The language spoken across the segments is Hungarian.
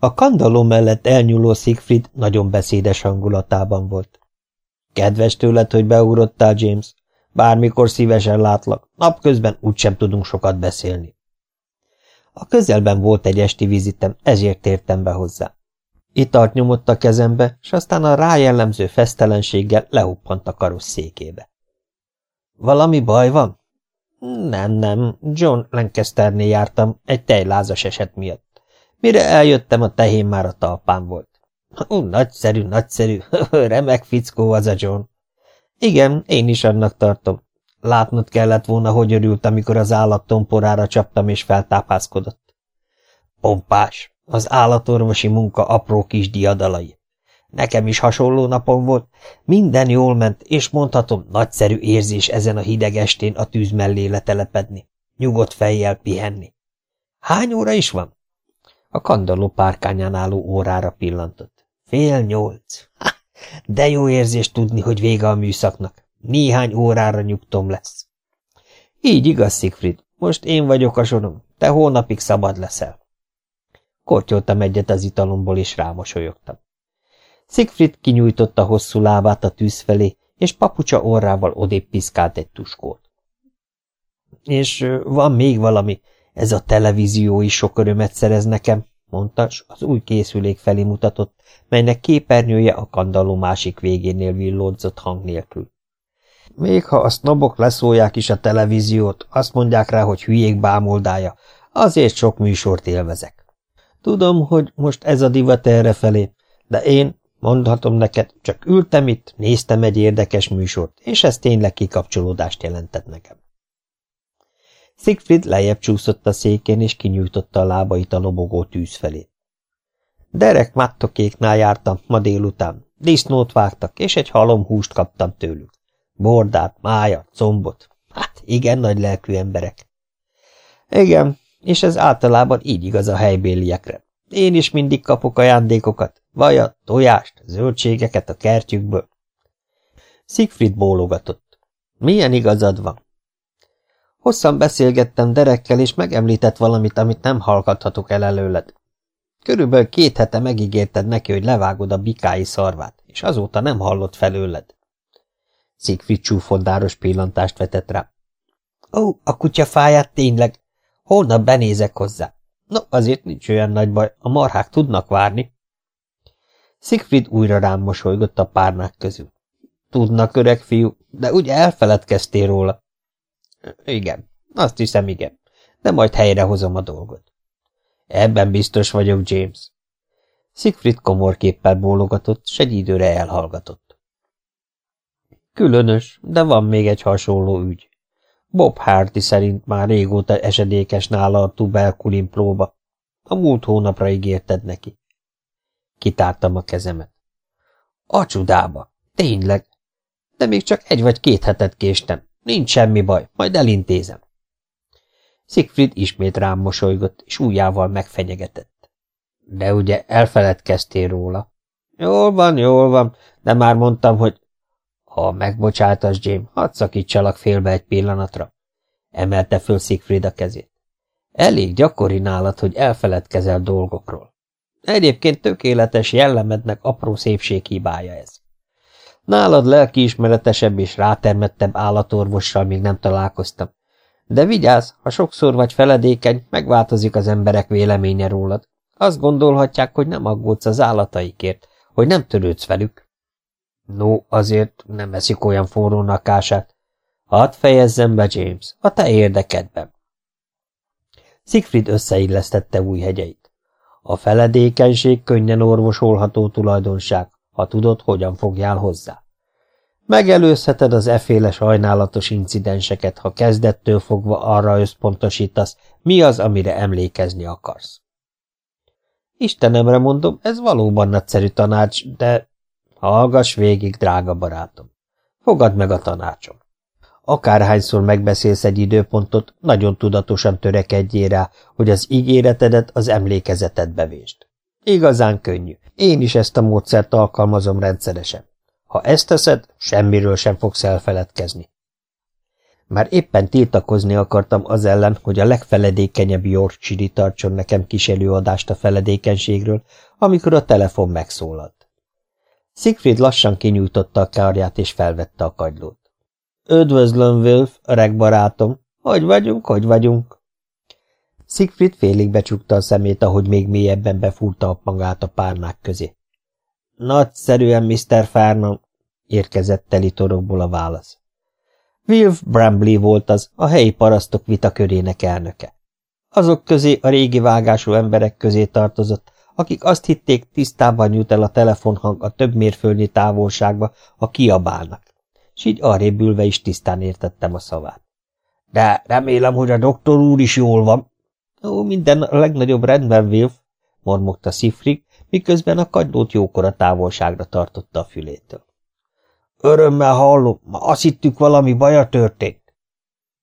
A kandalló mellett elnyúló Siegfried nagyon beszédes hangulatában volt. Kedves tőled, hogy beugrottál, James. Bármikor szívesen látlak, napközben úgysem tudunk sokat beszélni. A közelben volt egy esti vizitem, ezért tértem be hozzá. Italt nyomott a kezembe, s aztán a rájellemző fesztelenséggel lehuppant a karosszékébe. Valami baj van? Nem, nem, John Lancasternél jártam egy tejlázas eset miatt. Mire eljöttem, a tehén már a talpán volt. Ó, nagyszerű, nagyszerű, remek fickó az a John. Igen, én is annak tartom. Látnod kellett volna, hogy örült, amikor az állat tomporára csaptam és feltápászkodott. Pompás, az állatorvosi munka apró kis diadalai. Nekem is hasonló napom volt, minden jól ment, és mondhatom, nagyszerű érzés ezen a hideg estén a tűz mellé letelepedni, nyugodt fejjel pihenni. Hány óra is van? A kandalló párkányán álló órára pillantott. Fél nyolc. Ha, de jó érzés tudni, hogy vége a műszaknak. Néhány órára nyugtom lesz. Így igaz, Siegfried, most én vagyok a sorom, te hónapig szabad leszel. Kortyoltam egyet az italomból, és rámosolyogtam. Siegfried kinyújtotta hosszú lábát a tűz felé, és papucsa orrával odébb piszkált egy tuskót. És van még valami, ez a televízió is sok örömet szerez nekem, mondta, s az új készülék felé mutatott, melynek képernyője a kandalló másik végénél villódzott hang nélkül. Még ha a sznobok leszólják is a televíziót, azt mondják rá, hogy hülyék bámoldája, azért sok műsort élvezek. Tudom, hogy most ez a divat errefelé, de én, mondhatom neked, csak ültem itt, néztem egy érdekes műsort, és ez tényleg kikapcsolódást jelentett nekem. Siegfried lejjebb csúszott a székén, és kinyújtotta a lábait a lobogó tűz felé. Derek mattokéknál jártam ma délután, disznót vágtak, és egy halom húst kaptam tőlük. Bordát, mája, combot. Hát igen nagy lelkű emberek. Igen, és ez általában így igaz a helybéliekre. Én is mindig kapok ajándékokat, vajat, tojást, zöldségeket a kertjükből. Siegfried bólogatott. Milyen igazad van? Hosszan beszélgettem Derekkel, és megemlített valamit, amit nem hallgathatok el előled. Körülbelül két hete megígérted neki, hogy levágod a bikái szarvát, és azóta nem hallott felőled. Siegfried csúfondáros pillantást vetett rá. Ó, a kutya fáját tényleg. Holnap benézek hozzá. No, azért nincs olyan nagy baj, a marhák tudnak várni. Siegfried újra rám mosolygott a párnák közül. Tudnak, öreg fiú, de úgy elfeledkeztél róla. Igen, azt hiszem, igen, de majd helyrehozom a dolgot. Ebben biztos vagyok, James. Siegfried komorképpel bólogatott, s egy időre elhallgatott. Különös, de van még egy hasonló ügy. Bob Hardy szerint már régóta esedékes nála a tuberkulin próba. A múlt hónapra ígérted neki. Kitártam a kezemet. A csudába, tényleg. De még csak egy vagy két hetet késtem. Nincs semmi baj, majd elintézem. Siegfried ismét rám mosolygott, és újjával megfenyegetett. De ugye elfeledkeztél róla? Jól van, jól van, de már mondtam, hogy... Ha megbocsátasz, James, hadd szakítsalak félbe egy pillanatra. Emelte föl Siegfried a kezét. Elég gyakori nálad, hogy elfeledkezel dolgokról. Egyébként tökéletes jellemednek apró szépséghibája ez. Nálad lelkiismeretesebb és rátermettebb állatorvossal még nem találkoztam. De vigyázz, ha sokszor vagy feledékeny, megváltozik az emberek véleménye rólad. Azt gondolhatják, hogy nem aggódsz az állataikért, hogy nem törődsz velük. No, azért nem eszik olyan forró nakását. Hadd fejezzem be, James, a te érdekedben. Siegfried összeillesztette új hegyeit. A feledékenység könnyen orvosolható tulajdonság, ha tudod, hogyan fogjál hozzá. Megelőzheted az eféle sajnálatos incidenseket, ha kezdettől fogva arra összpontosítasz, mi az, amire emlékezni akarsz. Istenemre mondom, ez valóban nagyszerű tanács, de hallgass végig, drága barátom. Fogad meg a tanácsom. Akárhányszor megbeszélsz egy időpontot, nagyon tudatosan törekedjél rá, hogy az ígéretedet az emlékezetedbe vésd. Igazán könnyű. Én is ezt a módszert alkalmazom rendszeresen. Ha ezt teszed, semmiről sem fogsz elfeledkezni. Már éppen tiltakozni akartam az ellen, hogy a legfeledékenyebb Yorkshire tartson nekem kis előadást a feledékenységről, amikor a telefon megszólalt. Siegfried lassan kinyújtotta a kárját és felvette a kagylót. Ödvözlöm, Wilf, öreg barátom! Hogy vagyunk, hogy vagyunk? Siegfried félig becsukta a szemét, ahogy még mélyebben befúrta magát a párnák közé. Nagyszerűen, Mr. Farnham, érkezett teli torokból a válasz. Wilf Brambley volt az, a helyi parasztok vitakörének elnöke. Azok közé a régi vágású emberek közé tartozott, akik azt hitték, tisztában jut el a telefonhang a több mérföldnyi távolságba, ha kiabálnak, s így arrébb ülve is tisztán értettem a szavát. De remélem, hogy a doktor úr is jól van. Ó, minden a legnagyobb rendben, Wilf, mormogta Szifrik, miközben a kagylót jókora távolságra tartotta a fülétől. Örömmel hallom, ma azt hittük valami baja történt.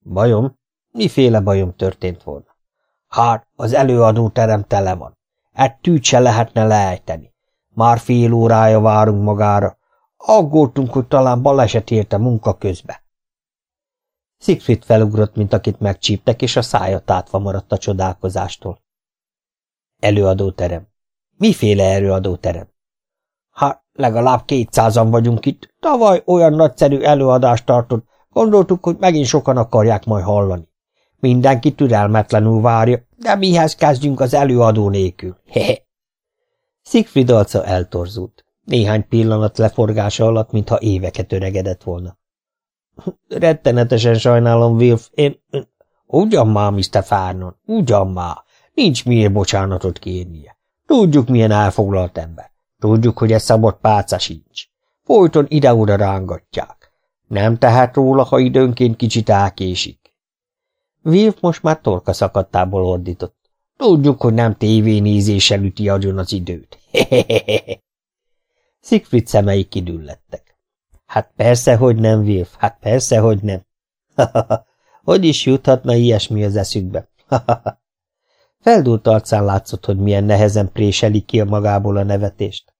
Bajom? Miféle bajom történt volna? Hát, az előadó terem tele van. Egy tűt se lehetne leejteni. Már fél órája várunk magára. Aggódtunk, hogy talán baleset érte munka közbe. Siegfried felugrott, mint akit megcsíptek, és a szája tátva maradt a csodálkozástól. Előadóterem. Miféle előadóterem? Hát, legalább kétszázan vagyunk itt. Tavaly olyan nagyszerű előadást tartott, gondoltuk, hogy megint sokan akarják majd hallani. Mindenki türelmetlenül várja, de mihez kezdjünk az előadó nélkül? Hehe. Siegfried arca eltorzult. Néhány pillanat leforgása alatt, mintha éveket öregedett volna. Rettenetesen sajnálom, Wilf, én... Ugyan már, Mr. Farnon, ugyan már. Nincs miért bocsánatot kérnie. Tudjuk, milyen elfoglalt ember. Tudjuk, hogy egy szabott pálca sincs. Folyton ide-oda rángatják. Nem tehet róla, ha időnként kicsit elkésik. Wilf most már torka szakadtából ordított. Tudjuk, hogy nem tévénézéssel üti agyon az időt. Hehehehe. Siegfried szemei kidüllettek. Hát persze, hogy nem, Wilf, hát persze, hogy nem. hogy is juthatna ilyesmi az eszükbe? Feldúlt arcán látszott, hogy milyen nehezen préseli ki a magából a nevetést.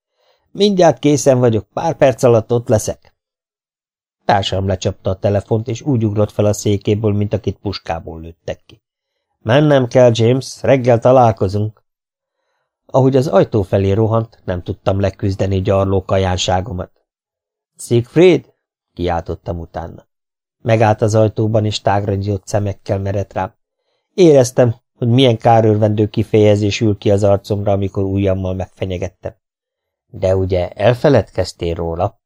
Mindjárt készen vagyok, pár perc alatt ott leszek. Társam lecsapta a telefont, és úgy ugrott fel a székéből, mint akit puskából lőttek ki. Mennem kell, James, reggel találkozunk. Ahogy az ajtó felé rohant, nem tudtam leküzdeni gyarló kajánságomat. Siegfried? kiáltottam utána. Megállt az ajtóban, és tágra szemekkel merett rám. Éreztem, hogy milyen kárőrvendő kifejezés ül ki az arcomra, amikor ujjammal megfenyegettem. De ugye elfeledkeztél róla?